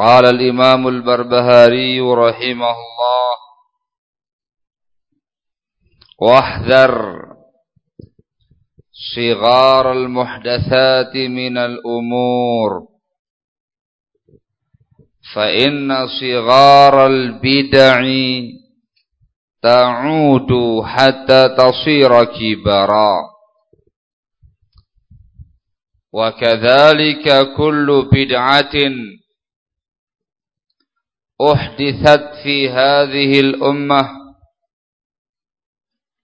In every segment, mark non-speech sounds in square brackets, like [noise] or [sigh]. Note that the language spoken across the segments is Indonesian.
قال الإمام البربهاري رحمه الله واحذر صغار المحدثات من الأمور فإن صغار البدع تعود حتى تصير كبرا. وكذلك كل بدعة أحدثت في هذه الأمة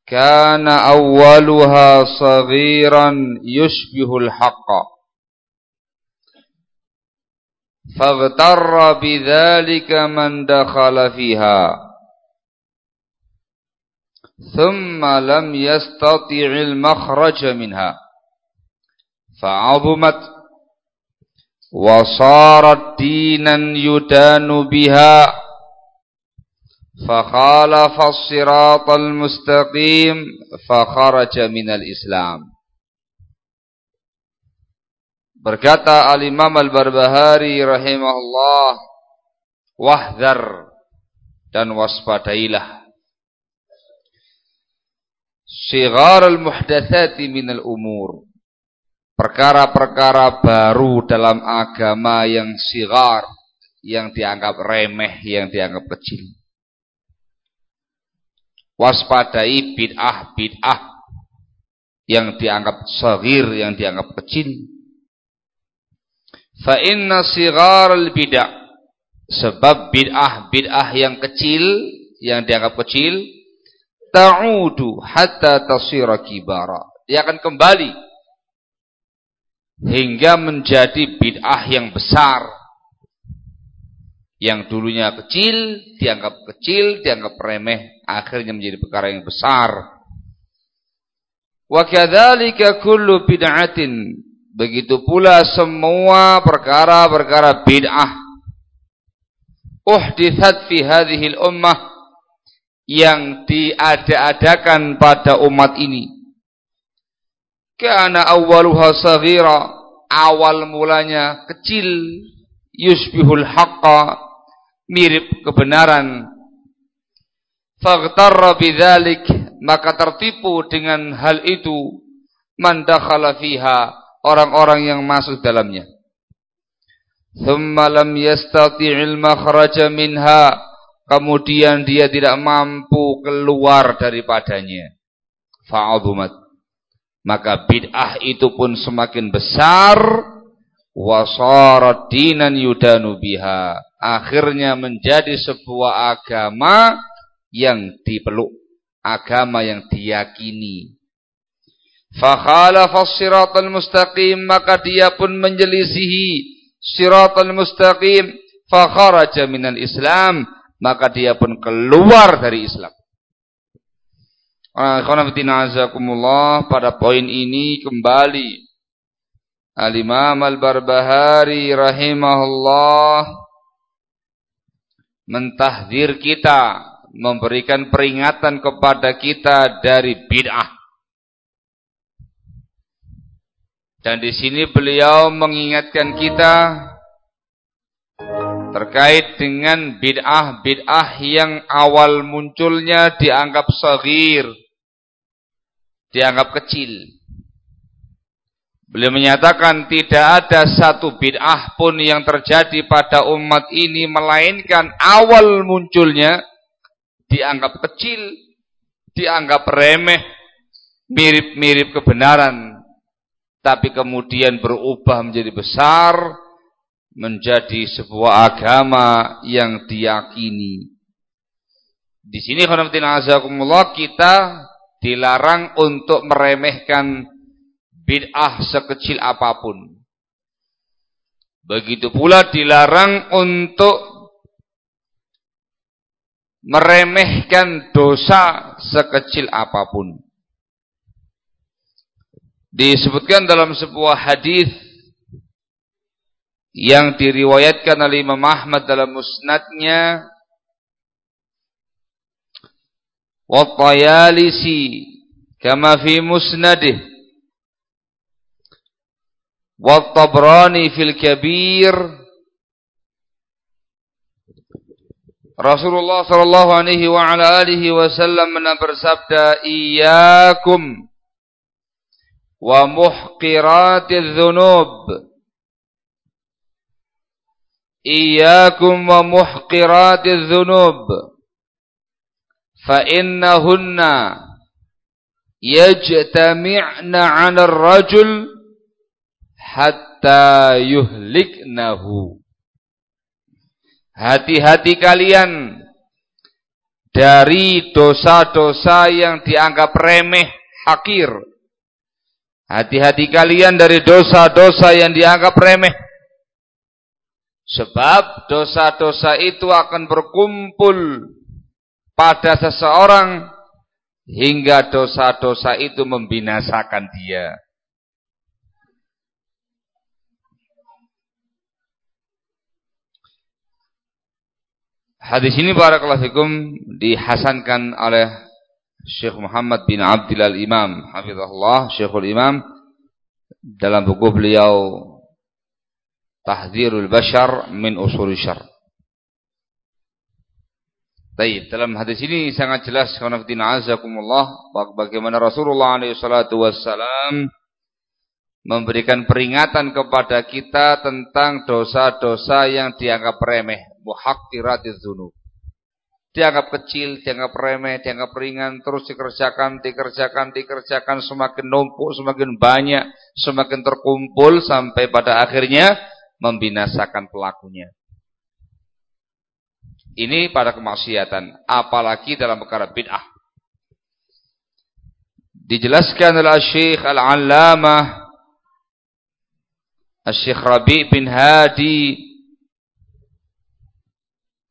كان أولها صغيرا يشبه الحق. فاغتر بذلك من دخل فيها. ثم لم يستطع المخرج منها. فعظمت وصارت دينا يدان بها فخالف الصراط المستقيم فخرج من الإسلام Berkata Al-Imam Al-Barbahari rahimahullah, wahdar dan waspadailah. Sigar al-muhdathati min al-umur perkara-perkara baru dalam agama yang sigar, yang dianggap remeh, yang dianggap kecil. Waspadai bid'ah-bid'ah yang dianggap sagir, yang dianggap kecil. Fa inna sigar al-bid'ah sebab bid'ah-bid'ah yang kecil, yang dianggap kecil, ta'udu hatta tasira kibara. Dia akan kembali hingga menjadi bid'ah yang besar. Yang dulunya kecil dianggap kecil dianggap remeh akhirnya menjadi perkara yang besar. Wa kadzalika kullu bid'atin. Begitu pula semua perkara-perkara bid'ah. Uhditsat fi hadhihi ummah. Yang diada-adakan pada umat ini Kana awwaluha saghira. Awal mulanya kecil. Yusbihul haqqa. Mirip kebenaran. Faghtarra bidzalik. Maka tertipu dengan hal itu. Man dakhala fiha. Orang-orang yang masuk dalamnya. Thumma lam yastati'il makhraja minha. Kemudian dia tidak mampu keluar daripadanya. Fa'adhumat maka bid'ah itu pun semakin besar. Wasarat dinan yudanu biha. Akhirnya menjadi sebuah agama yang dipeluk. Agama yang diyakini. Fakhalafa siratal mustaqim. Maka dia pun menjelisihi siratal mustaqim. Fakharaja minal islam. Maka dia pun keluar dari Islam azakumullah pada poin ini kembali Al-Imam Al-Barbahari rahimahullah mentahdir kita, memberikan peringatan kepada kita dari bid'ah. Dan di sini beliau mengingatkan kita terkait dengan bid'ah-bid'ah yang awal munculnya dianggap sagir dianggap kecil. Beliau menyatakan tidak ada satu bid'ah pun yang terjadi pada umat ini melainkan awal munculnya dianggap kecil, dianggap remeh, mirip-mirip kebenaran, tapi kemudian berubah menjadi besar, menjadi sebuah agama yang diyakini. Di sini kita dilarang untuk meremehkan bid'ah sekecil apa pun. Begitu pula dilarang untuk meremehkan dosa sekecil apa pun. Disebutkan dalam sebuah hadis yang diriwayatkan oleh Imam Ahmad dalam musnadnya والطيالسي كما في مسنده. والطبراني في الكبير. رسول الله صلى الله عليه وعلى آله وسلم من أبر برسبت إياكم ومحقرات الذنوب. إياكم ومحقرات الذنوب. Fa innahunna yajtami'na 'ala ar-rajul hatta yuhliknahu. Hati-hati kalian dari dosa-dosa yang dianggap remeh, hakir. Hati-hati kalian dari dosa-dosa yang dianggap remeh. Sebab dosa-dosa itu akan berkumpul pada seseorang hingga dosa-dosa itu membinasakan dia. Hadis ini barakallahu fikum dihasankan oleh Syekh Muhammad bin Abdul Imam hafizahullah Syekhul Imam dalam buku beliau Tahdzirul Bashar min Usul Syar. Baik, dalam hadis ini sangat jelas khonafdina azakumullah bagaimana Rasulullah alaihi wassalam memberikan peringatan kepada kita tentang dosa-dosa yang dianggap remeh muhaqqiratiz dzunub. Dianggap kecil, dianggap remeh, dianggap ringan, terus dikerjakan, dikerjakan, dikerjakan, semakin numpuk, semakin banyak, semakin terkumpul, sampai pada akhirnya membinasakan pelakunya. Ini pada kemaksiatan, apalagi dalam perkara bid'ah. Dijelaskan oleh Syekh Al-Allamah Syekh Rabi' bin Hadi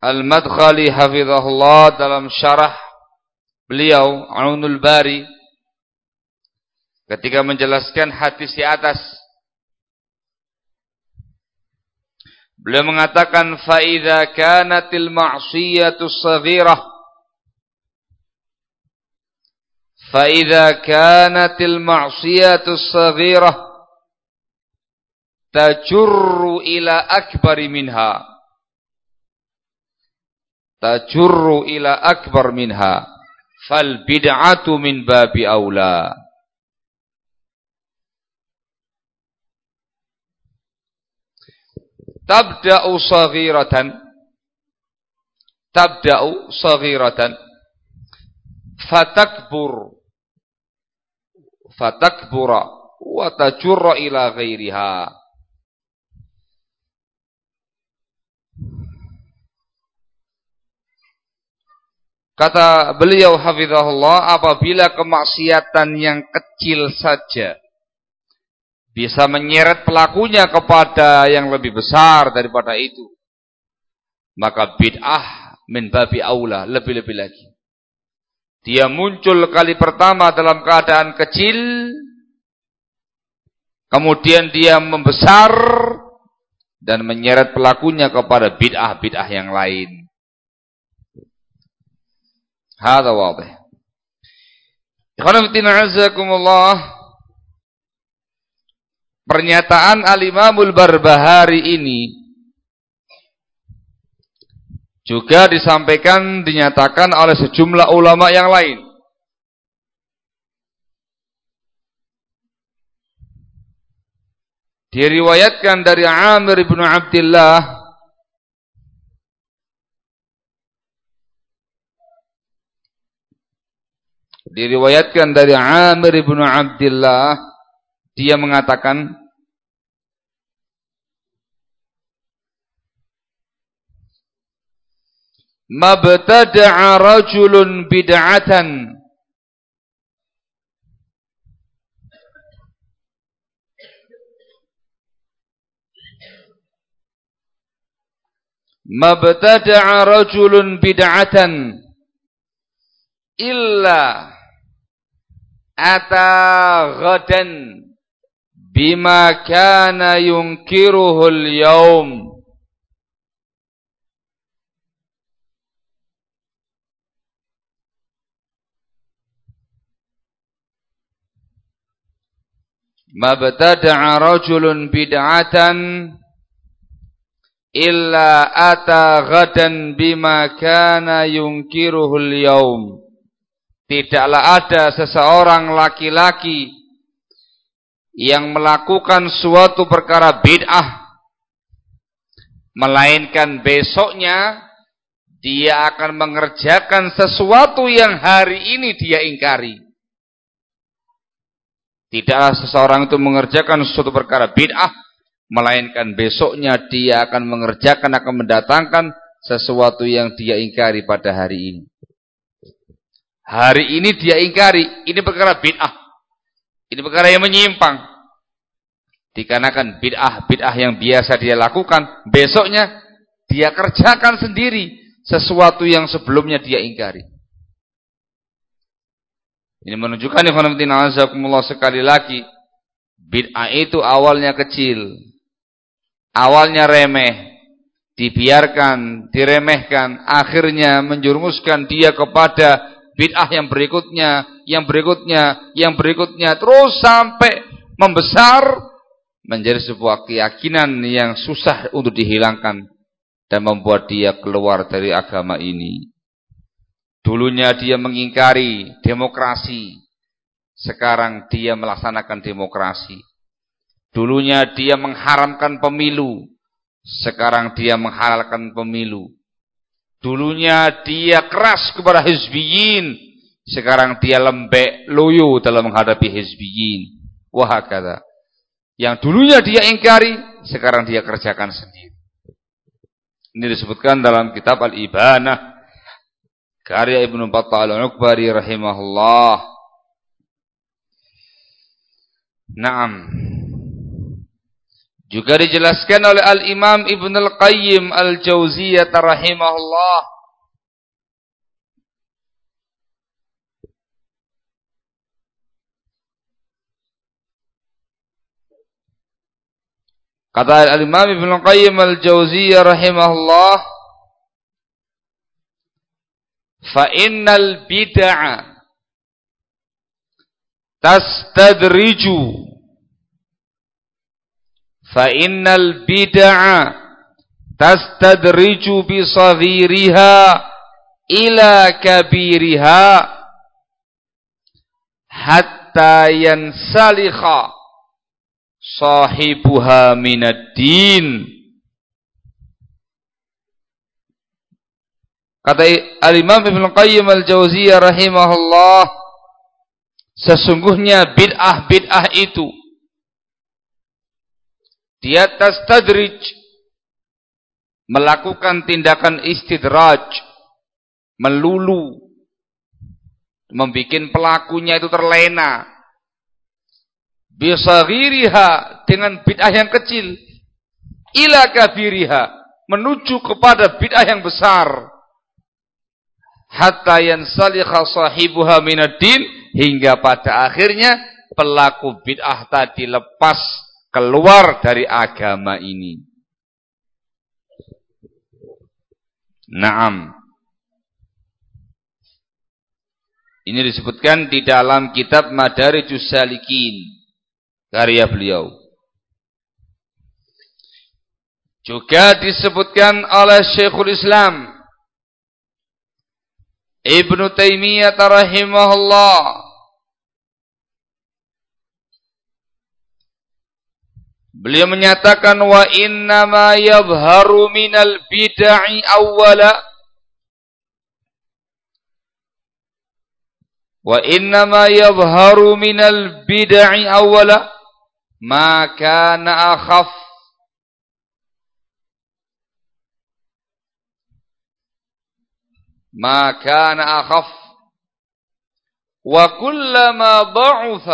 Al-Madkhali hafizahullah dalam syarah beliau Aunul Bari ketika menjelaskan hadis di atas beliau mengatakan fa idza kanatil ma'siyatu saghirah fa idza kanatil ma'siyatu saghirah tajurru ila akbari minha. Tajurru ila akbar minha. Fal bid'atu min babi aula tabda'u saghiratan. Tabda'u saghiratan. Fatakbur. Fatakbura. Wa tajurra ila ghairiha. Kata beliau hafizahullah apabila kemaksiatan yang kecil saja bisa menyeret pelakunya kepada yang lebih besar daripada itu. Maka bid'ah min babi aula, lebih-lebih lagi. Dia muncul kali pertama dalam keadaan kecil, kemudian dia membesar dan menyeret pelakunya kepada bid'ah-bid'ah yang lain. Hada wadih. Ikhwan fillah, Pernyataan Al-Imamul Barbahari ini juga disampaikan dinyatakan oleh sejumlah ulama yang lain. Diriwayatkan dari Amir bin Abdullah Diriwayatkan dari Amir bin Abdullah dia mengatakan Mabtada'a rajulun bid'atan. Mabtada'a rajulun bid'atan illa ata ghadan bima kana yunkiruhu al-yawm. Mabtada'a rajulun bid'atan illa ata ghadan bima kana yunkiruhul yaum tidaklah ada seseorang laki-laki yang melakukan suatu perkara bid'ah melainkan besoknya dia akan mengerjakan sesuatu yang hari ini dia ingkari Tidaklah seseorang itu mengerjakan suatu perkara bid'ah, melainkan besoknya dia akan mengerjakan, akan mendatangkan sesuatu yang dia ingkari pada hari ini. Hari ini dia ingkari, ini perkara bid'ah. Ini perkara yang menyimpang. Dikarenakan bid'ah-bid'ah yang biasa dia lakukan, besoknya dia kerjakan sendiri sesuatu yang sebelumnya dia ingkari. Ini menunjukkan ikhwan azakumullah sekali lagi bid'ah itu awalnya kecil. Awalnya remeh, dibiarkan, diremehkan, akhirnya menjurumuskan dia kepada bid'ah yang berikutnya, yang berikutnya, yang berikutnya terus sampai membesar menjadi sebuah keyakinan yang susah untuk dihilangkan dan membuat dia keluar dari agama ini. Dulunya dia mengingkari demokrasi. Sekarang dia melaksanakan demokrasi. Dulunya dia mengharamkan pemilu. Sekarang dia menghalalkan pemilu. Dulunya dia keras kepada hizbiyin. Sekarang dia lembek, loyo dalam menghadapi hizbiyin. Wah kata. Yang dulunya dia ingkari, sekarang dia kerjakan sendiri. Ini disebutkan dalam kitab Al-Ibanah Karya Ibnu Battal Al-Ukbari rahimahullah. Naam. Juga dijelaskan oleh Al-Imam Ibn Al-Qayyim Al-Jauziyah rahimahullah. Kata Al-Imam Ibn Al-Qayyim Al-Jauziyah rahimahullah fa innal bid'a tastadriju fa innal bid'a tastadriju bi saghiriha ila kabiriha hatta yansalikha sahibuha din Kata Al-Imam Ibn Qayyim Al-Jauziyah rahimahullah, sesungguhnya bid'ah-bid'ah itu di atas tadrij melakukan tindakan istidraj, melulu, membuat pelakunya itu terlena. Bisagiriha dengan bid'ah yang kecil, ila kabiriha menuju kepada bid'ah yang besar hatta yansalikha sahibuha minaddin hingga pada akhirnya pelaku bid'ah tadi lepas keluar dari agama ini. Naam. Ini disebutkan di dalam kitab Madarijus Salikin karya beliau. Juga disebutkan oleh Syekhul Islam Ibnu Taimiyah rahimahullah Beliau menyatakan wa inna ma yadhharu minal bid'i awwala wa inna ma yadhharu minal bid'i awwala ma kana akhaf ما كان أخف وكلما ضعف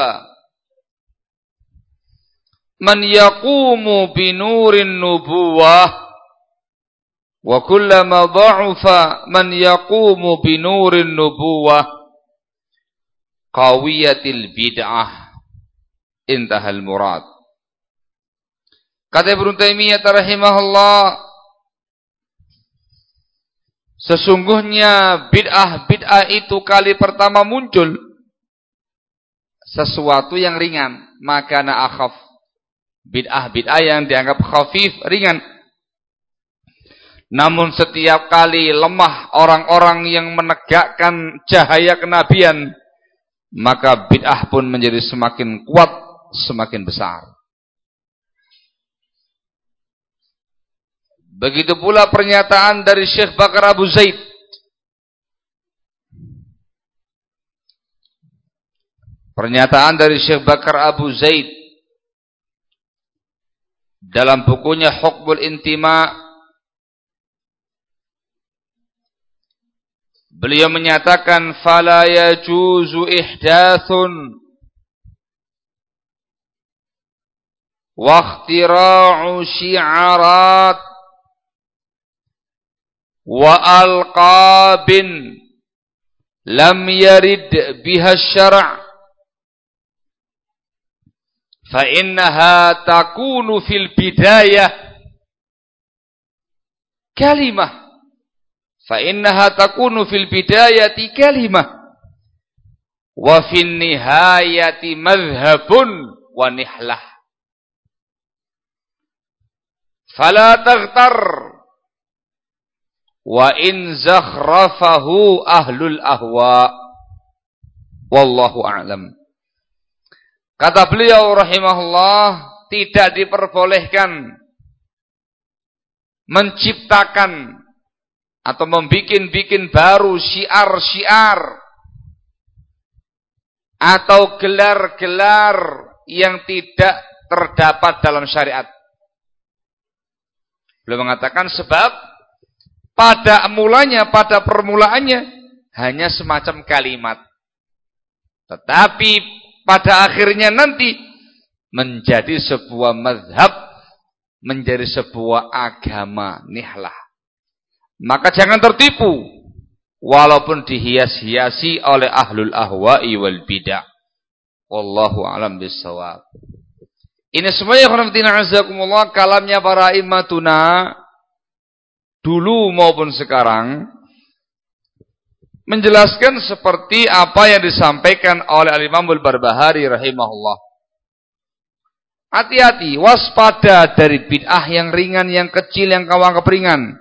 man yaqumu binurin nubuwah wa kullama dha'afa man yaqumu binurin nubuwah qawiyatil bid'ah intahal murad. Kata Ibnu Taimiyah rahimahullah sesungguhnya bid'ah-bid'ah itu kali pertama muncul sesuatu yang ringan maka akhaf bid'ah bid'ah yang dianggap khafif ringan namun setiap kali lemah orang-orang yang menegakkan cahaya kenabian, maka bid'ah pun menjadi semakin kuat, semakin besar. Begitu pula pernyataan dari Syekh Bakar Abu Zaid. Pernyataan dari Syekh Bakar Abu Zaid dalam bukunya Hukmul Intima' Beliau menyatakan fala yajuzu ihdathun wa ikhtira'u syi'arat wa alqabin lam yarid biha syara' fa innaha takunu fil bidayah kalimah fa innaha takunu fil bidayati kalimah wa fin nihayati madhhabun wa nihlah fala taghtar wa in zakhrafahu ahlul ahwa wallahu a'lam kata beliau rahimahullah tidak diperbolehkan menciptakan atau membikin-bikin baru syiar-syiar atau gelar-gelar yang tidak terdapat dalam syariat. Belum mengatakan sebab pada mulanya, pada permulaannya hanya semacam kalimat. Tetapi pada akhirnya nanti menjadi sebuah madhab, menjadi sebuah agama nihlah. Maka jangan tertipu walaupun dihias-hiasi oleh ahlul ahwa'i wal bidah. Wallahu alam bisawab. Ini semuanya khonaftina azakumullah kalamnya para immatuna dulu maupun sekarang menjelaskan seperti apa yang disampaikan oleh Al-Imam Al-Barbahari rahimahullah. Hati-hati, waspada dari bid'ah yang ringan, yang kecil, yang kawang keperingan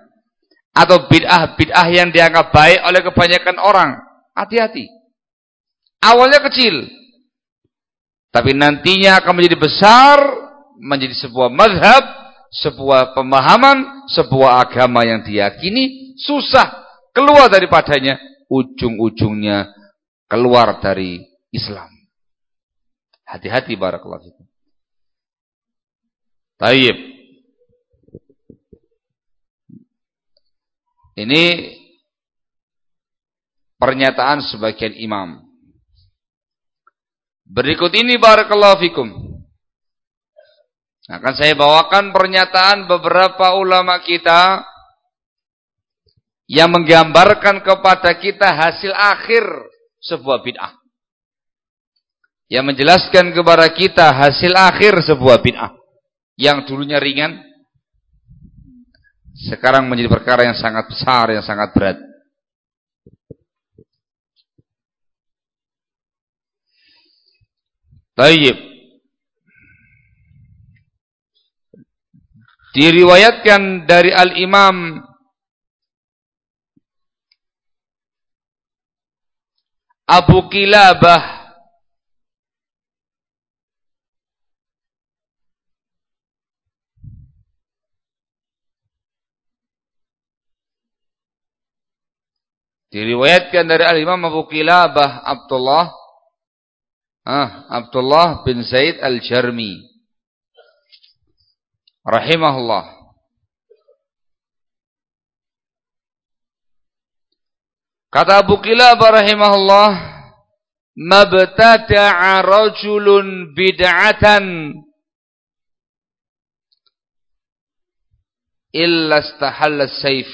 atau bid'ah-bid'ah yang dianggap baik oleh kebanyakan orang. Hati-hati. Awalnya kecil. Tapi nantinya akan menjadi besar, menjadi sebuah madhab, sebuah pemahaman, sebuah agama yang diyakini, susah keluar daripadanya, ujung-ujungnya keluar dari Islam. Hati-hati barakallahu fikum. Tayyib. Ini pernyataan sebagian imam. Berikut ini barakallahu fikum. Akan saya bawakan pernyataan beberapa ulama kita yang menggambarkan kepada kita hasil akhir sebuah bid'ah. Yang menjelaskan kepada kita hasil akhir sebuah bid'ah. Yang dulunya ringan, sekarang menjadi perkara yang sangat besar, yang sangat berat. Tayyib. Diriwayatkan dari Al-Imam Abu Kilabah. Diriwayatkan dari Al-Imam Abu Qilabah Abdullah. Ah, Abdullah bin Zaid Al-Jarmi. Rahimahullah Kata Abu Qilabah rahimahullah mabtada'a rajulun bid'atan illa istahalla saif.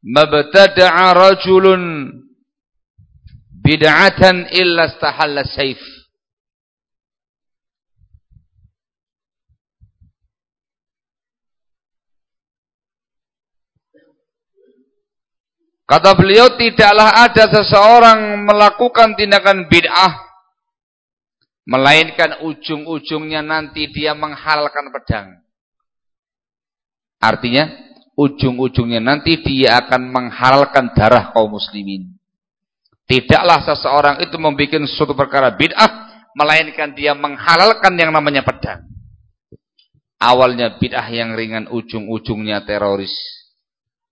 Mabtada'a rajulun bid'atan illa istahalla saif. Kata beliau tidaklah ada seseorang melakukan tindakan bid'ah melainkan ujung-ujungnya nanti dia menghalalkan pedang. Artinya ujung-ujungnya nanti dia akan menghalalkan darah kaum muslimin. Tidaklah seseorang itu membuat suatu perkara bid'ah melainkan dia menghalalkan yang namanya pedang. Awalnya bid'ah yang ringan ujung-ujungnya teroris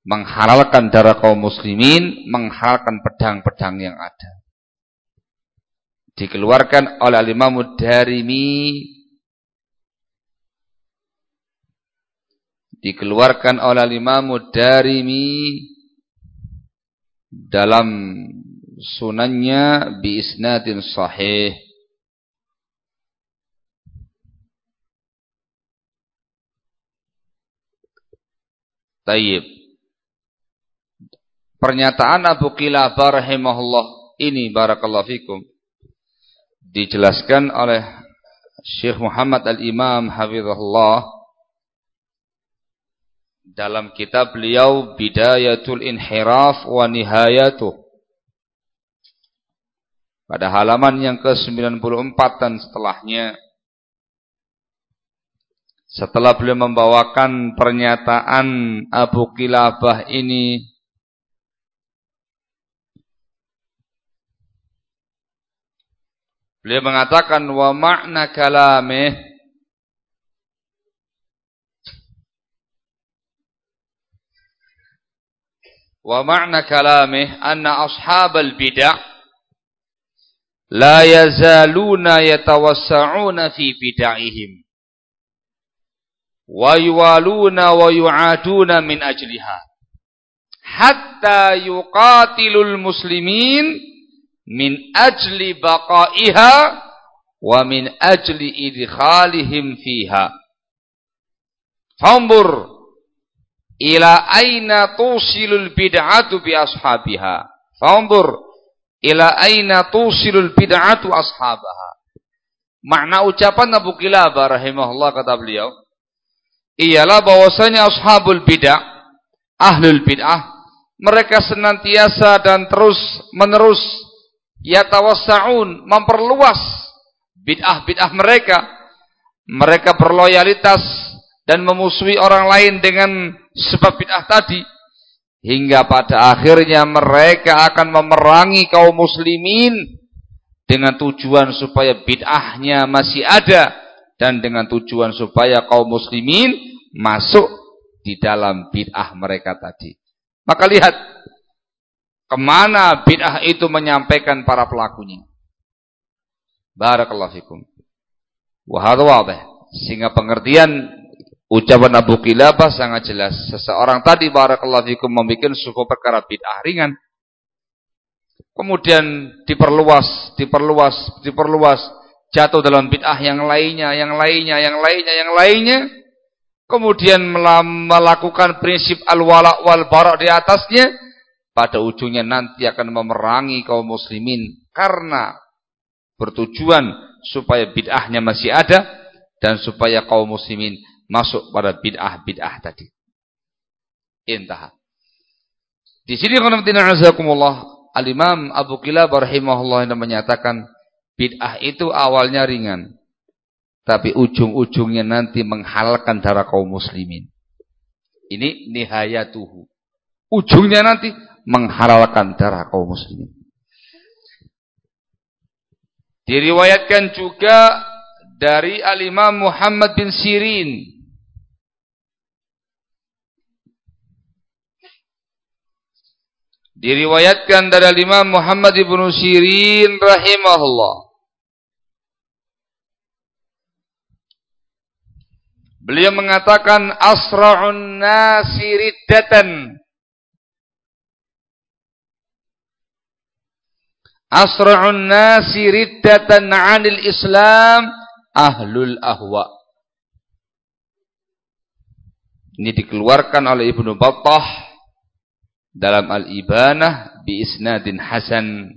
menghalalkan darah kaum muslimin, menghalalkan pedang-pedang yang ada. Dikeluarkan oleh Imam Darimi dikeluarkan oleh Imam Darimi dalam sunannya bi isnadin sahih. Tayyib Pernyataan Abu Qilabah rahimahullah ini barakallahu fikum dijelaskan oleh Syekh Muhammad Al-Imam hafizahullah dalam kitab beliau Bidayatul Inhiraf wa Nihayatuh. Pada halaman yang ke-94 dan setelahnya setelah beliau membawakan pernyataan Abu Qilabah ini Beliau mengatakan wa makna kalamih. Wa makna kalamih anna ashabal bid'ah la yazaluna yatawassa'una fi bid'ahihim wa yuwaluna wa yu'aduna min ajliha hatta yuqatilul muslimin min ajli baqaiha wa min ajli idkhalihim fiha. Fambur ila aina tusilul bid'atu bi ashabiha. Fambur ila aina tusilul bid'atu ashabaha. Makna ucapan Abu Kilabah rahimahullah kata beliau, ialah bahwasanya ashabul bid'ah, ahlul bid'ah, mereka senantiasa dan terus menerus yatawassaun memperluas bid'ah-bid'ah mereka. Mereka berloyalitas dan memusuhi orang lain dengan sebab bid'ah tadi. Hingga pada akhirnya mereka akan memerangi kaum muslimin dengan tujuan supaya bid'ahnya masih ada dan dengan tujuan supaya kaum muslimin masuk di dalam bid'ah mereka tadi. Maka lihat Ke mana bid'ah itu menyampaikan para pelakunya. Barakallahu fikum. Wahadu wabah. Sehingga pengertian ucapan Abu Qilabah sangat jelas. Seseorang tadi barakallahu fikum membuat suku perkara bid'ah ringan. Kemudian diperluas, diperluas, diperluas. Jatuh dalam bid'ah yang lainnya, yang lainnya, yang lainnya, yang lainnya. Kemudian melakukan prinsip al-wala wal bara di atasnya pada ujungnya nanti akan memerangi kaum muslimin karena bertujuan supaya bid'ahnya masih ada dan supaya kaum muslimin masuk pada bid'ah-bid'ah tadi. Intah. Di sini Al-Imam Abu Qilabah rahimahullah yang menyatakan bid'ah itu awalnya ringan tapi ujung-ujungnya nanti menghalalkan darah kaum muslimin. Ini nihayatuhu. Ujungnya nanti menghalalkan darah kaum muslimin. Diriwayatkan juga dari Al-Imam Muhammad bin Sirin. Diriwayatkan dari Al-Imam Muhammad bin Sirin rahimahullah. Beliau mengatakan asra'un nasiriddatan asra'un nasi riddatan 'anil Islam ahlul ahwa. Ini dikeluarkan oleh Ibnu Battah dalam Al-Ibanah bi isnadin hasan.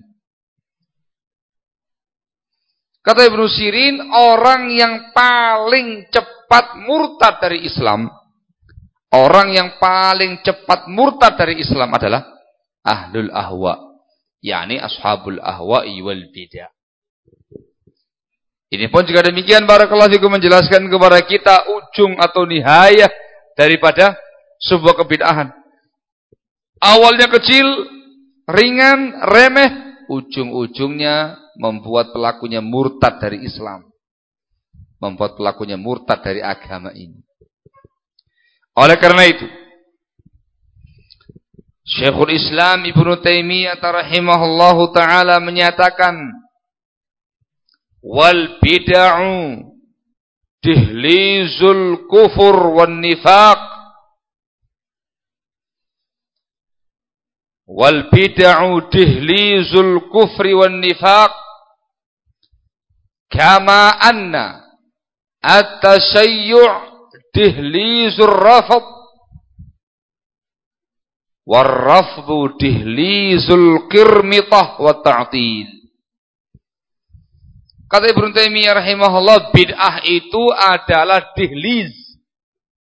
Kata Ibnu Sirin, orang yang paling cepat murtad dari Islam, orang yang paling cepat murtad dari Islam adalah ahlul ahwa, yakni ashabul ahwa wal bidah. Ini pun juga demikian barakallahu fikum menjelaskan kepada kita ujung atau nihayah daripada sebuah kebid'ahan. Awalnya kecil, ringan, remeh, ujung-ujungnya membuat pelakunya murtad dari Islam. Membuat pelakunya murtad dari agama ini. Oleh karena itu, Syekhul Islam Ibnu Taimiyah rahimahullahu taala menyatakan wal bid'u dihlizul kufur wan nifaq. Wal bid'u dihlizul kufri wan nifaq kama anna at-tashayyu' dihlizur rafd warrafdu dihlizul qirmitah wa ta'til Kata Ibnu Taimiyah rahimahullah, bid'ah itu adalah dihliz.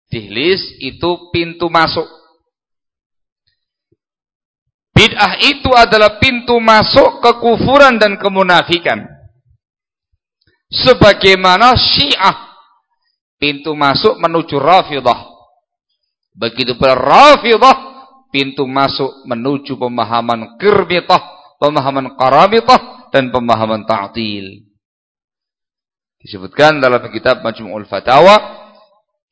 Dihliz itu pintu masuk. Bid'ah itu adalah pintu masuk kekufuran dan kemunafikan. Sebagaimana Syiah pintu masuk menuju Rafidah. Begitu pula Rafidah pintu masuk menuju pemahaman Kirmitah, pemahaman Karamitah dan pemahaman Ta'til. Disebutkan dalam kitab Majmu'ul Fatawa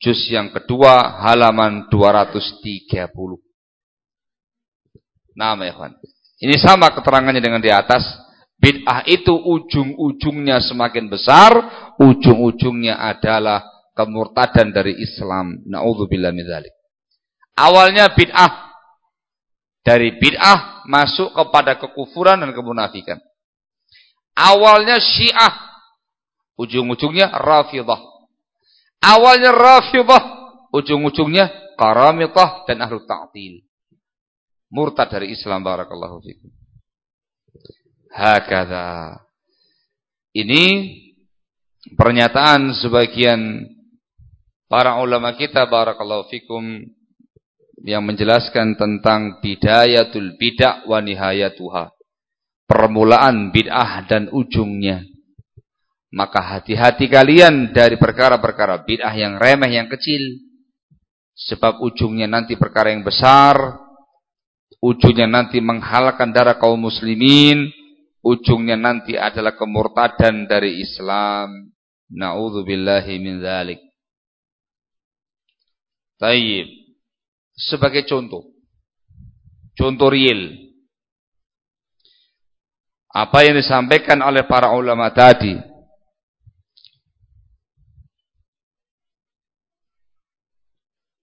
juz yang kedua halaman 230. Nama ya kawan. Ini sama keterangannya dengan di atas. Bid'ah itu ujung-ujungnya semakin besar, ujung-ujungnya adalah kemurtadan dari Islam. Nauzubillah min. Awalnya bid'ah. Dari bid'ah masuk kepada kekufuran dan kemunafikan. Awalnya Syiah ujung-ujungnya Rafidah. Awalnya Rafidah, ujung-ujungnya Karamitah dan Ahlu Ta'til. Murtad dari Islam barakallahu fikum. Hakada. Ini pernyataan sebagian para ulama kita barakallahu fikum yang menjelaskan tentang bidayatul bid'ah wa nihayatuha. Permulaan bid'ah dan ujungnya. Maka hati-hati kalian dari perkara-perkara bid'ah yang remeh, yang kecil. Sebab ujungnya nanti perkara yang besar. Ujungnya nanti menghalalkan darah kaum muslimin. Ujungnya nanti adalah kemurtadan dari Islam. Na'udzubillahi min. Taib. Sebagai contoh. Contoh real. Apa yang disampaikan oleh para ulama tadi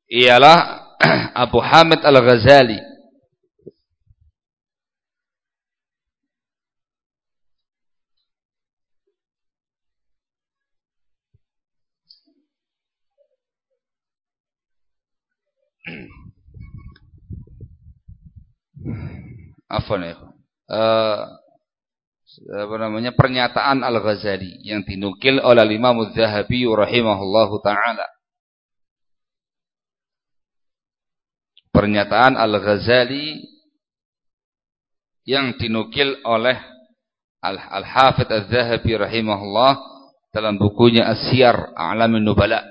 ialah [clears throat] Abu Hamid Al-Ghazali. Afwan ya. Uh, apa namanya pernyataan Al-Ghazali yang dinukil oleh Imam Az-Zahabi rahimahullahu taala. pernyataan Al-Ghazali yang dinukil oleh Al-Hafidh Al-Zahabi rahimahullah dalam bukunya As-Siyar Nubala.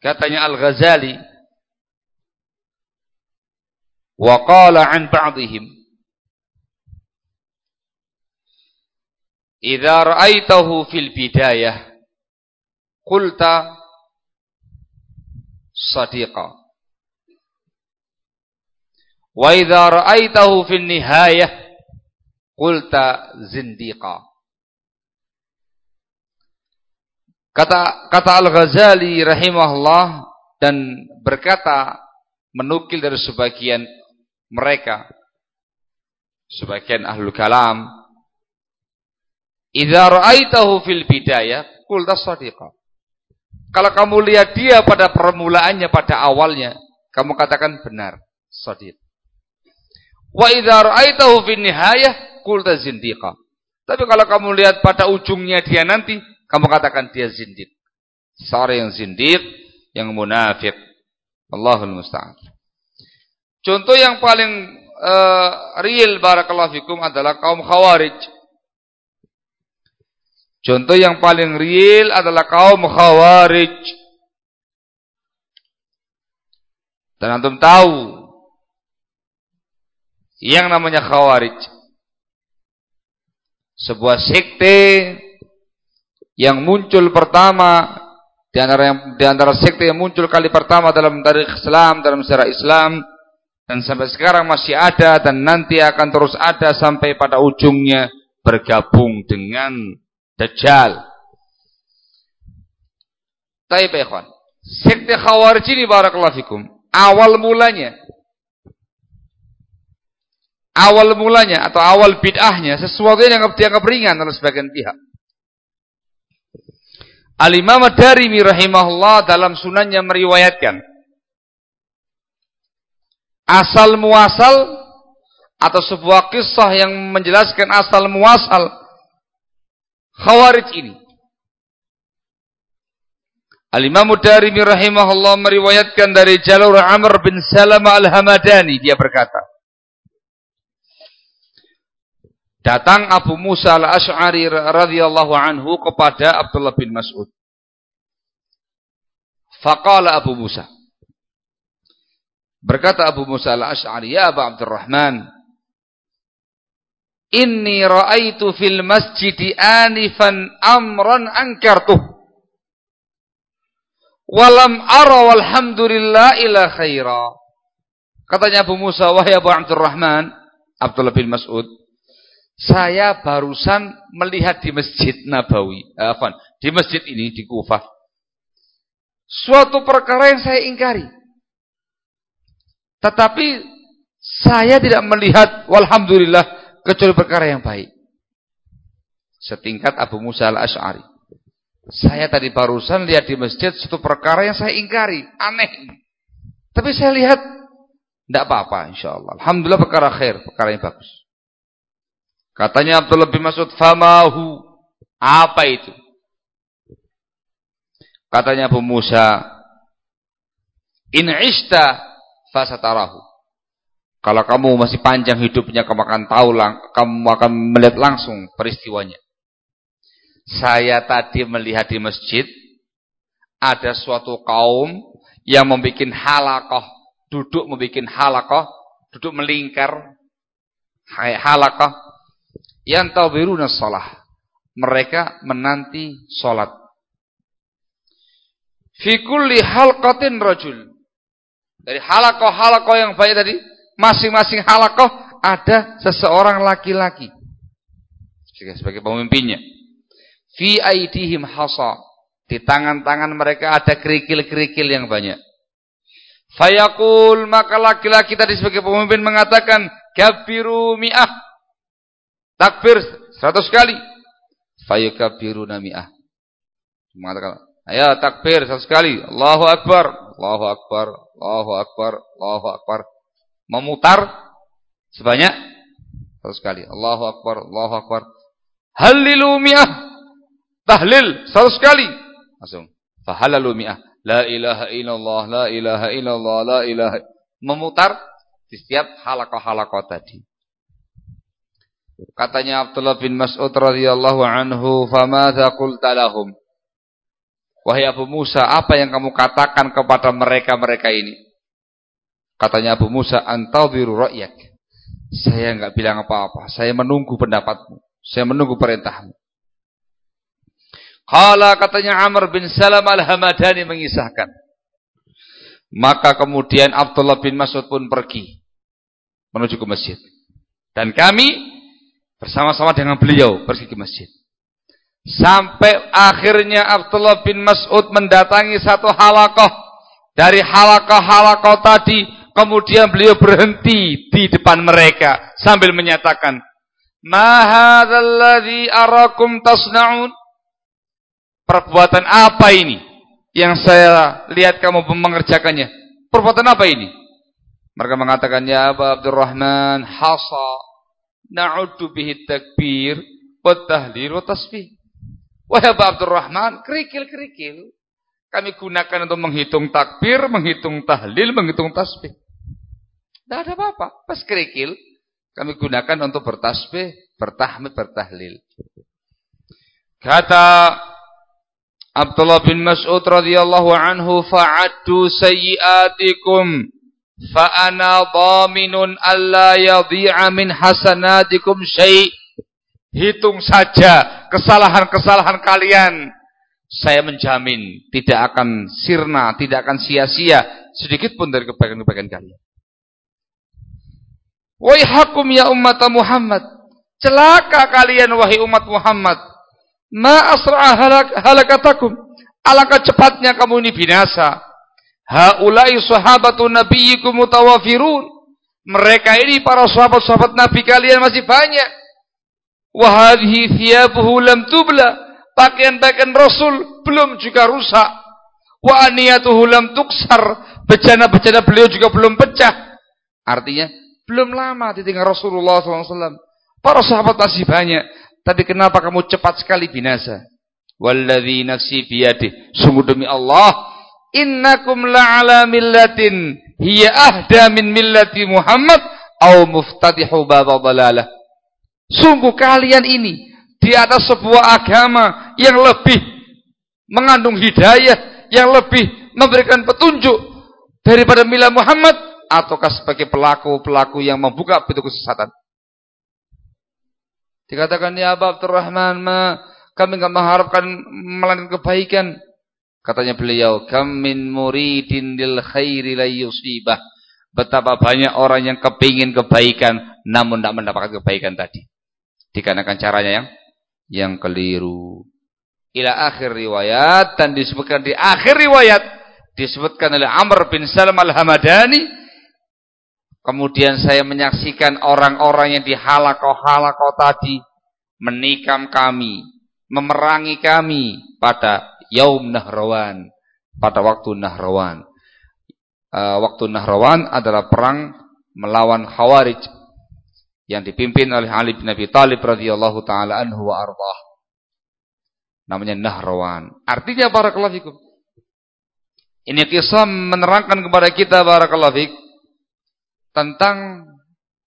Katanya Al-Ghazali wa qala an ba'dihim Idza ra'aitahu fil bidayah qulta sadiqa. Wa idza ra'aitahu fil nihayah qulta zindiqa. Kata kata Al-Ghazali rahimahullah dan berkata menukil dari sebagian mereka. Sebagian ahlul kalam idza ra'aitahu fil bidayah qul kalau kamu lihat dia pada permulaannya pada awalnya kamu katakan benar sadiq. Wa idza ra'aitahu fil nihayah qul tazindiqa tapi kalau kamu lihat pada ujungnya dia nanti kamu katakan dia zindiq. Seorang yang zindiq? Yang munafik Allahul musta'an contoh yang paling uh, real barakallahu fikum adalah kaum khawarij. Contoh yang paling real adalah kaum khawarij. Dan antum tahu yang namanya khawarij. Sebuah sekte yang muncul pertama di antara yang di antara sekte yang muncul kali pertama dalam tarikh Islam, dalam sejarah Islam dan sampai sekarang masih ada dan nanti akan terus ada sampai pada ujungnya bergabung dengan Dajjal. Taib ya ikhwan. Sekte Khawarij ini barakallahu fikum. Awal mulanya awal mulanya atau awal bid'ahnya sesuatu yang dianggap ringan oleh sebagian pihak. Al-Imam Ad-Darimi rahimahullah dalam sunannya meriwayatkan asal muasal atau sebuah kisah yang menjelaskan asal muasal khawarij ini. Al-Imam Darimi rahimahullah meriwayatkan dari jalur Amr bin Salama Al-Hamadani dia berkata Datang Abu Musa Al-Asy'ari radhiyallahu anhu kepada Abdullah bin Mas'ud. Faqala Abu Musa Berkata Abu Musa al-Ash'ari, Ya Abu Abdurrahman, Inni ra'aitu fil masjidi anifan amran ankartuh. Walam ara walhamdulillah ila khaira. Katanya Abu Musa, wahai Abu Abdurrahman, Abdullah bin Mas'ud, saya barusan melihat di Masjid Nabawi, eh, di masjid ini di Kufah. Suatu perkara yang saya ingkari. Tetapi saya tidak melihat walhamdulillah kecuali perkara yang baik. Setingkat Abu Musa al-Ash'ari. Saya tadi barusan lihat di masjid satu perkara yang saya ingkari. Aneh. Tapi saya lihat tidak apa-apa insyaAllah. Alhamdulillah perkara khair. Perkara yang bagus. Katanya Abdullah bin Mas'ud. Famahu. Apa itu? Katanya Abu Musa. In ishta fasatarahu. Kalau kamu masih panjang hidupnya, kamu akan tahu, kamu akan melihat langsung peristiwanya. Saya tadi melihat di masjid, ada suatu kaum yang membuat halakoh, duduk membuat halakoh, duduk melingkar, halakoh, yang tawbiruna sholah. Mereka menanti sholat. Fikulli halqatin rajul. Dari halakoh-halakoh yang baik tadi, masing-masing halakoh ada seseorang laki-laki sebagai pemimpinnya. Fi aidihim hasa. Di tangan-tangan mereka ada kerikil-kerikil yang banyak. Fayaqul maka laki-laki tadi sebagai pemimpin mengatakan kabiru mi'ah. Takbir seratus kali. Fayukabiru mi'ah. Mengatakan, ayo takbir seratus kali. Allahu Akbar. Allahu Akbar. Allahu Akbar, Allahu Akbar. Memutar sebanyak satu kali. Allahu Akbar, Allahu Akbar. Halilu mi'ah. Tahlil satu kali. Langsung. Fahalalu mi'ah. La ilaha illallah, la ilaha illallah, la ilaha. Memutar di setiap halakoh-halakoh tadi. Katanya Abdullah bin Mas'ud radhiyallahu anhu, "Famadza qulta lahum?" Wahai Abu Musa, apa yang kamu katakan kepada mereka-mereka ini? Katanya Abu Musa, antadhiru ra'yak. Saya enggak bilang apa-apa. Saya menunggu pendapatmu. Saya menunggu perintahmu. Kala katanya Amr bin Salam al-Hamadani mengisahkan. Maka kemudian Abdullah bin Mas'ud pun pergi. Menuju ke masjid. Dan kami bersama-sama dengan beliau pergi ke masjid. Sampai akhirnya Abdullah bin Mas'ud mendatangi satu halakoh. Dari halakoh-halakoh tadi Kemudian beliau berhenti di depan mereka sambil menyatakan, "Ma hadzalladzi arakum tasna'un?" Perbuatan apa ini yang saya lihat kamu mengerjakannya? Perbuatan apa ini? Mereka mengatakan, "Ya Abu Abdurrahman, hasa na'uddu bihi takbir wa tahlil wa tasbih." Wahai Abu Abdurrahman, kerikil-kerikil kami gunakan untuk menghitung takbir, menghitung tahlil, menghitung tasbih. Tidak ada apa-apa. Pas kerikil, kami gunakan untuk bertasbih, bertahmid, bertahlil. Kata Abdullah bin Mas'ud radhiyallahu anhu, fa'addu sayyiatikum fa ana dhaminun alla yadhi'a min hasanatikum syai'. Hitung saja kesalahan-kesalahan kalian. Saya menjamin tidak akan sirna, tidak akan sia-sia sedikit pun dari kebaikan-kebaikan kalian. Waihakum ya umat Muhammad. Celaka kalian wahai umat Muhammad. Ma asra'a halak halakatakum. Alangkah cepatnya kamu ini binasa. Haulai sahabatu nabiyyikum mutawafirun. Mereka ini para sahabat-sahabat Nabi kalian masih banyak. Wahadhi thiyabuhu lam tubla. Pakaian-pakaian Rasul belum juga rusak. Wa aniyatuhu lam tuksar. Bejana-bejana beliau juga belum pecah. Artinya belum lama ditinggal Rasulullah SAW. Para sahabat masih banyak. Tapi kenapa kamu cepat sekali binasa? Walladhi nafsi biyadih. Sungguh demi Allah. Innakum la'ala millatin. Hiya ahda min millati Muhammad. Au baba dalalah. Sungguh kalian ini. Di atas sebuah agama yang lebih mengandung hidayah. Yang lebih memberikan petunjuk. Daripada milah Muhammad ataukah sebagai pelaku-pelaku yang membuka pintu kesesatan. Dikatakan ya Abu Abdurrahman, ma, kami enggak mengharapkan melakukan kebaikan. Katanya beliau, kam min muridin lil khairi la yusibah. Betapa banyak orang yang kepingin kebaikan namun tidak mendapatkan kebaikan tadi. Dikarenakan caranya yang yang keliru. Ila akhir riwayat dan disebutkan di akhir riwayat disebutkan oleh Amr bin Salam al-Hamadani Kemudian saya menyaksikan orang-orang yang dihalako-halako tadi menikam kami, memerangi kami pada Yaum Nahrawan, pada waktu Nahrawan. Uh, waktu Nahrawan adalah perang melawan Khawarij yang dipimpin oleh Ali bin Abi Thalib radhiyallahu taala anhu wa ardah. Namanya Nahrawan. Artinya barakallahu fikum. Ini kisah menerangkan kepada kita barakallahu fikum tentang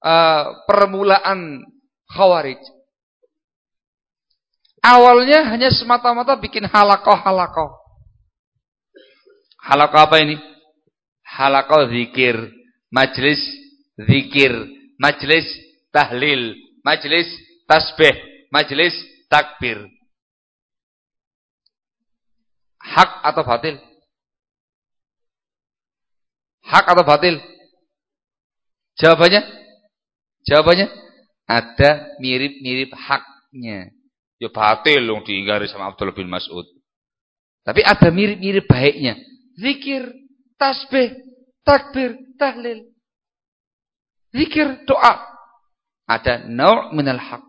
uh, permulaan Khawarij. Awalnya hanya semata-mata bikin halakoh-halakoh. Halakoh apa ini? Halakoh zikir, majlis zikir, majlis tahlil, majlis tasbih, majlis takbir. Hak atau batil? Hak atau batil? Jawabannya? Jawabannya ada mirip-mirip haknya. Ya batil dong diingkari sama Abdullah bin Mas'ud. Tapi ada mirip-mirip baiknya. Zikir, tasbih, takbir, tahlil. Zikir, doa. Ada naur minal haq.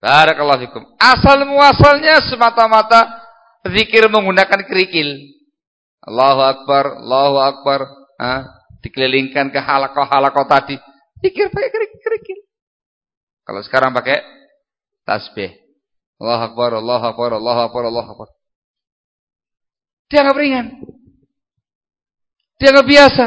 Barakallahu fikum. Asal muasalnya semata-mata zikir menggunakan kerikil. Allahu Akbar, Allahu Akbar. Ha? dikelilingkan ke halako-halako tadi. Pikir pakai kerikil. Kalau sekarang pakai tasbih. Allah Akbar, Allah Akbar, Allah Akbar, Allah Akbar. Dia nggak ringan. Nggak biasa.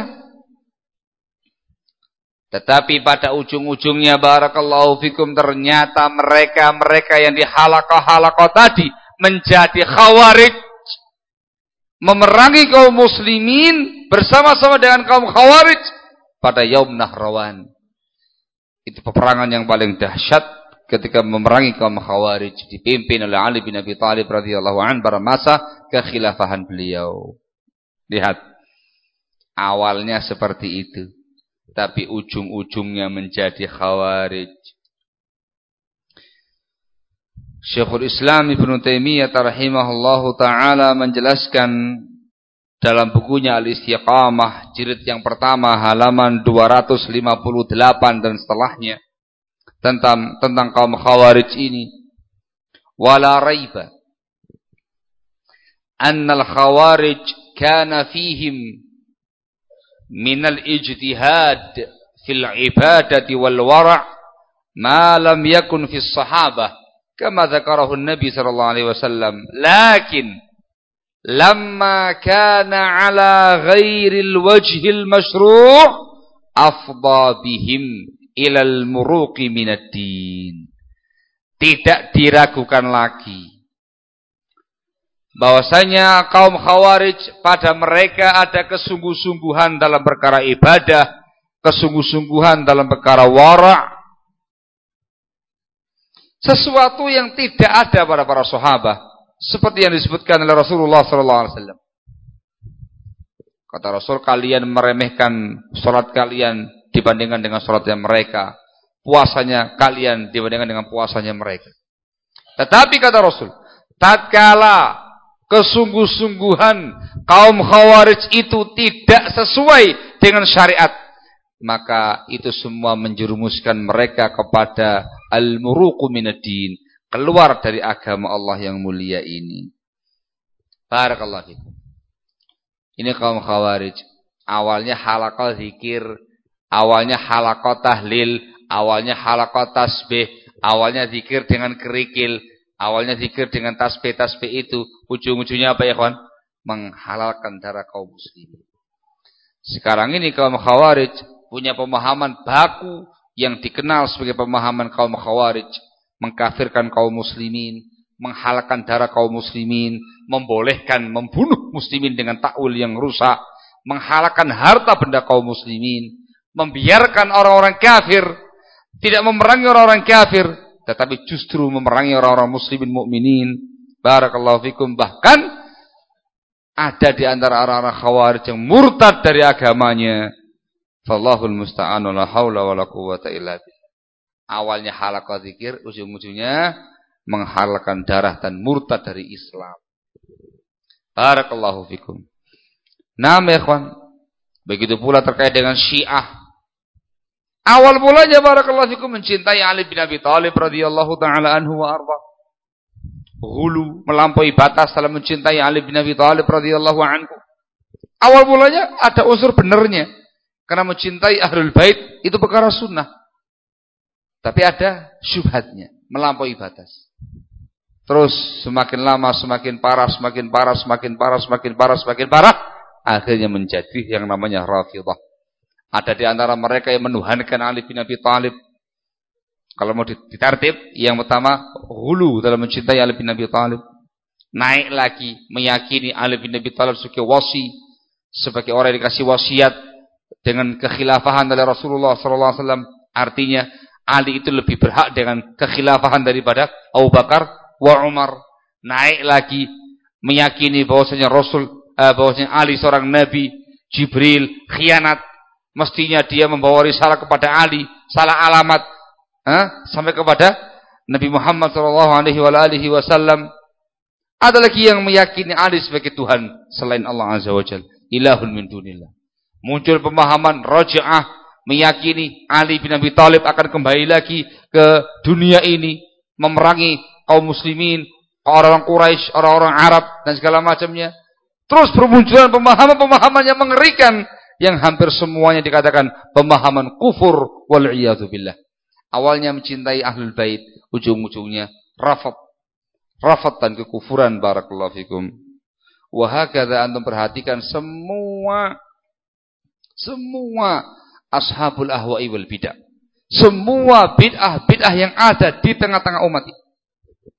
Tetapi pada ujung-ujungnya barakallahu fikum ternyata mereka-mereka yang dihalako-halako tadi menjadi khawarij memerangi kaum muslimin bersama-sama dengan kaum khawarij pada yaum Nahrawan. Itu peperangan yang paling dahsyat ketika memerangi kaum khawarij dipimpin oleh Ali bin Abi Thalib radhiyallahu an pada masa kekhilafahan beliau. Lihat. Awalnya seperti itu. Tapi ujung-ujungnya menjadi khawarij. Syekhul Islam Ibn Taimiyah rahimahullahu taala menjelaskan dalam bukunya Al-Istiqamah jilid yang pertama halaman 258 dan setelahnya tentang tentang kaum Khawarij ini wala raiba annal khawarij kana fihim min al-ijtihad fil ibadati wal wara' ma lam yakun fi sahabah kama dzakarahu an-nabi sallallahu alaihi wasallam lakin lamma kana ala ghairil wajhil masyru' afdha bihim ilal muruqi minad din tidak diragukan lagi bahwasanya kaum khawarij pada mereka ada kesungguh-sungguhan dalam perkara ibadah kesungguh-sungguhan dalam perkara wara' sesuatu yang tidak ada pada para sahabat seperti yang disebutkan oleh Rasulullah wasallam. Kata Rasul, kalian meremehkan salat kalian dibandingkan dengan salatnya mereka. Puasanya kalian dibandingkan dengan puasanya mereka. Tetapi kata Rasul, tatkala kesungguh-sungguhan kaum khawarij itu tidak sesuai dengan syariat, maka itu semua menjerumuskan mereka kepada al-muruqu minad-din, keluar dari agama Allah yang mulia ini. Barakallahu fikum. Ini kaum khawarij. Awalnya halakah zikir, awalnya halakah tahlil, awalnya halakah tasbih, awalnya zikir dengan kerikil, awalnya zikir dengan tasbih-tasbih itu, ujung-ujungnya apa ya kawan? Menghalalkan darah kaum muslimin. Sekarang ini kaum khawarij punya pemahaman baku yang dikenal sebagai pemahaman kaum khawarij mengkafirkan kaum muslimin, menghalalkan darah kaum muslimin, membolehkan membunuh muslimin dengan takwil yang rusak, menghalalkan harta benda kaum muslimin, membiarkan orang-orang kafir, tidak memerangi orang-orang kafir, tetapi justru memerangi orang-orang muslimin mukminin. Barakallahu fikum bahkan ada di antara orang-orang khawarij yang murtad dari agamanya. Fallahul musta'an la haula wala quwwata illa billah awalnya halakah zikir, ujung-ujungnya menghalalkan darah dan murtad dari Islam. Barakallahu fikum. Nah, ikhwan. Begitu pula terkait dengan Syiah. Awal mulanya barakallahu fikum mencintai Ali bin Abi Thalib radhiyallahu taala anhu wa arda. Hulu melampaui batas dalam mencintai Ali bin Abi Thalib radhiyallahu anhu. Awal mulanya ada unsur benernya. Karena mencintai Ahlul Bait itu perkara sunnah. Tapi ada syubhatnya, melampaui batas. Terus semakin lama semakin parah, semakin parah, semakin parah, semakin parah, semakin parah, akhirnya menjadi yang namanya Rafidah. Ada di antara mereka yang menuhankan Ali bin Abi Thalib. Kalau mau ditertib, yang pertama hulu dalam mencintai Ali bin Abi Thalib. Naik lagi meyakini Ali bin Abi Thalib sebagai wasi, sebagai orang yang dikasih wasiat dengan kekhilafahan dari Rasulullah SAW. Artinya Ali itu lebih berhak dengan kekhilafahan daripada Abu Bakar wa Umar. Naik lagi meyakini bahwasanya Rasul eh, bahwasanya Ali seorang nabi, Jibril khianat. Mestinya dia membawa risalah kepada Ali, salah alamat eh, sampai kepada Nabi Muhammad sallallahu alaihi wasallam. Ada lagi yang meyakini Ali sebagai Tuhan selain Allah Azza wa Jalla, ilahun min dunillah. Muncul pemahaman raja'ah meyakini Ali bin Abi Thalib akan kembali lagi ke dunia ini memerangi kaum muslimin, orang-orang Quraisy, orang-orang Arab dan segala macamnya. Terus bermunculan pemahaman-pemahaman yang mengerikan yang hampir semuanya dikatakan pemahaman kufur wal billah. Awalnya mencintai ahlul bait, ujung-ujungnya rafat. Rafat dan kekufuran barakallahu fikum. Wahakadha antum perhatikan semua semua ashabul ahwa'i wal bid'ah. Semua bid'ah-bid'ah yang ada di tengah-tengah umat.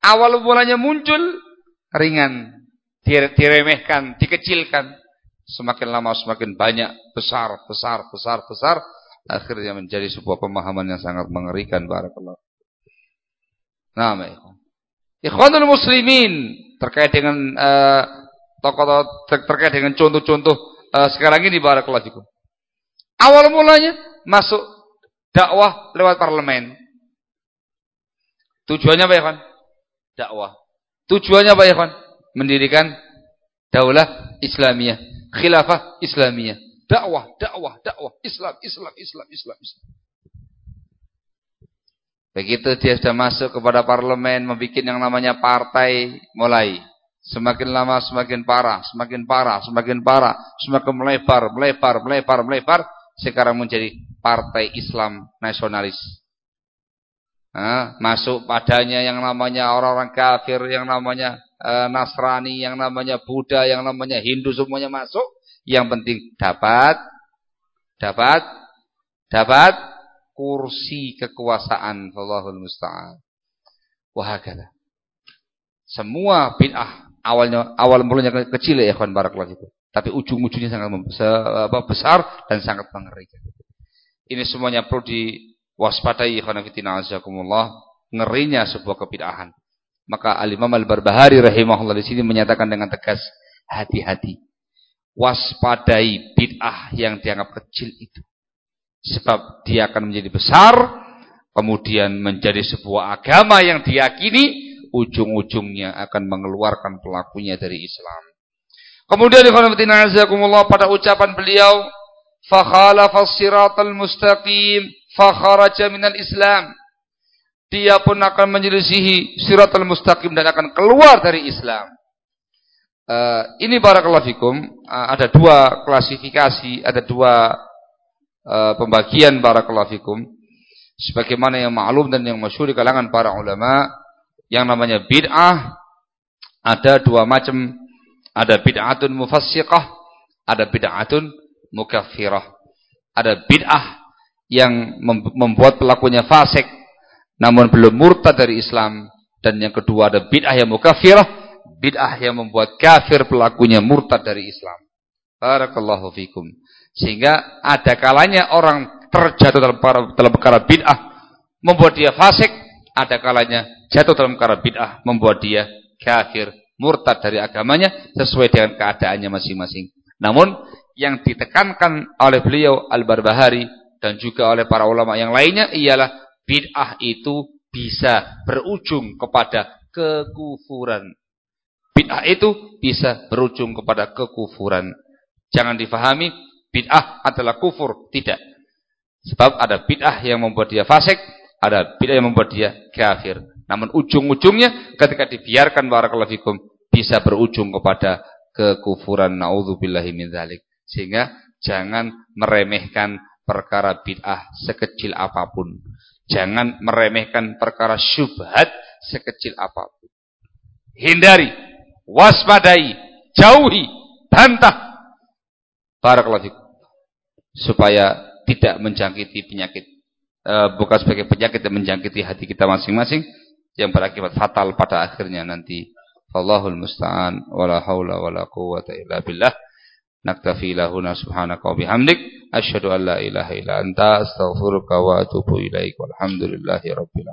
Awal mulanya muncul ringan, diremehkan, dikecilkan. Semakin lama semakin banyak, besar, besar, besar, besar. Akhirnya menjadi sebuah pemahaman yang sangat mengerikan. Barakallah. Nah, Ikhwanul muslimin terkait dengan uh, tokoh terkait dengan contoh-contoh uh, sekarang ini barakallahu fikum. Awal mulanya masuk dakwah lewat parlemen. Tujuannya apa ya? Dakwah. Tujuannya apa ya kan? Mendirikan daulah Islamiyah. Khilafah Islamiyah. Dakwah, dakwah, dakwah, Islam, Islam, Islam, Islam, Islam. Begitu dia sudah masuk kepada parlemen, membuat yang namanya partai, mulai. Semakin lama semakin parah, semakin parah, semakin parah, semakin melebar, melebar, melebar, melebar. Sekarang menjadi partai Islam nasionalis. Nah, masuk padanya yang namanya orang-orang kafir, yang namanya e, Nasrani, yang namanya Buddha, yang namanya Hindu, semuanya masuk. Yang penting dapat, dapat, dapat kursi kekuasaan Allahul musta'an. Wahakala. Semua bid'ah awalnya awal mulanya kecil ya ikhwan barakallahu itu. Tapi ujung-ujungnya sangat besar dan sangat mengerikan. Ini semuanya perlu diwaspadai ikhwan fillah azakumullah, ngerinya sebuah kebid'ahan. Maka Al-Imam Al-Barbahari rahimahullah di sini menyatakan dengan tegas, hati-hati. Waspadai bid'ah yang dianggap kecil itu. Sebab dia akan menjadi besar, kemudian menjadi sebuah agama yang diyakini, ujung-ujungnya akan mengeluarkan pelakunya dari Islam. Kemudian pada ucapan beliau, fakhalafa siratal mustaqim fakharaja minal Islam. Dia pun akan menyelisihi siratal mustaqim dan akan keluar dari Islam. Uh, ini barakallahu fikum, uh, ada dua klasifikasi, ada dua uh, pembagian barakallahu fikum. Sebagaimana yang maklum dan yang masyhur di kalangan para ulama yang namanya bid'ah ada dua macam. Ada bid'atun mufassiqah ada bid'atun mukaffirah. Ada bid'ah yang membuat pelakunya fasik namun belum murtad dari Islam. Dan yang kedua ada bid'ah yang mukaffirah bid'ah yang membuat kafir pelakunya murtad dari Islam. Barakallahu fikum. Sehingga ada kalanya orang terjatuh dalam dalam perkara bid'ah membuat dia fasik, ada kalanya jatuh dalam perkara bid'ah membuat dia kafir, murtad dari agamanya sesuai dengan keadaannya masing-masing. Namun yang ditekankan oleh beliau Al-Barbahari dan juga oleh para ulama yang lainnya ialah bid'ah itu bisa berujung kepada kekufuran. Bid'ah itu bisa berujung kepada kekufuran. Jangan difahami bid'ah adalah kufur. Tidak. Sebab ada bid'ah yang membuat dia fasik, ada bid'ah yang membuat dia kafir. Namun ujung-ujungnya ketika dibiarkan barakallahu fikum bisa berujung kepada kekufuran naudzubillahi min dzalik. Sehingga jangan meremehkan perkara bid'ah sekecil apa pun. Jangan meremehkan perkara syubhat sekecil apa pun. Hindari, waspadai, jauhi, bantah. Barakallahu supaya tidak menjangkiti penyakit e, bukan sebagai penyakit yang menjangkiti hati kita masing-masing yang berakibat fatal pada akhirnya nanti Allahul musta'an wala haula wala quwwata illa billah naktafi lahuna subhanaka wa bihamdik. Asyhadu an la ilaha illa anta astaghfiruka wa atubu ilaik. Walhamdulillahi rabbil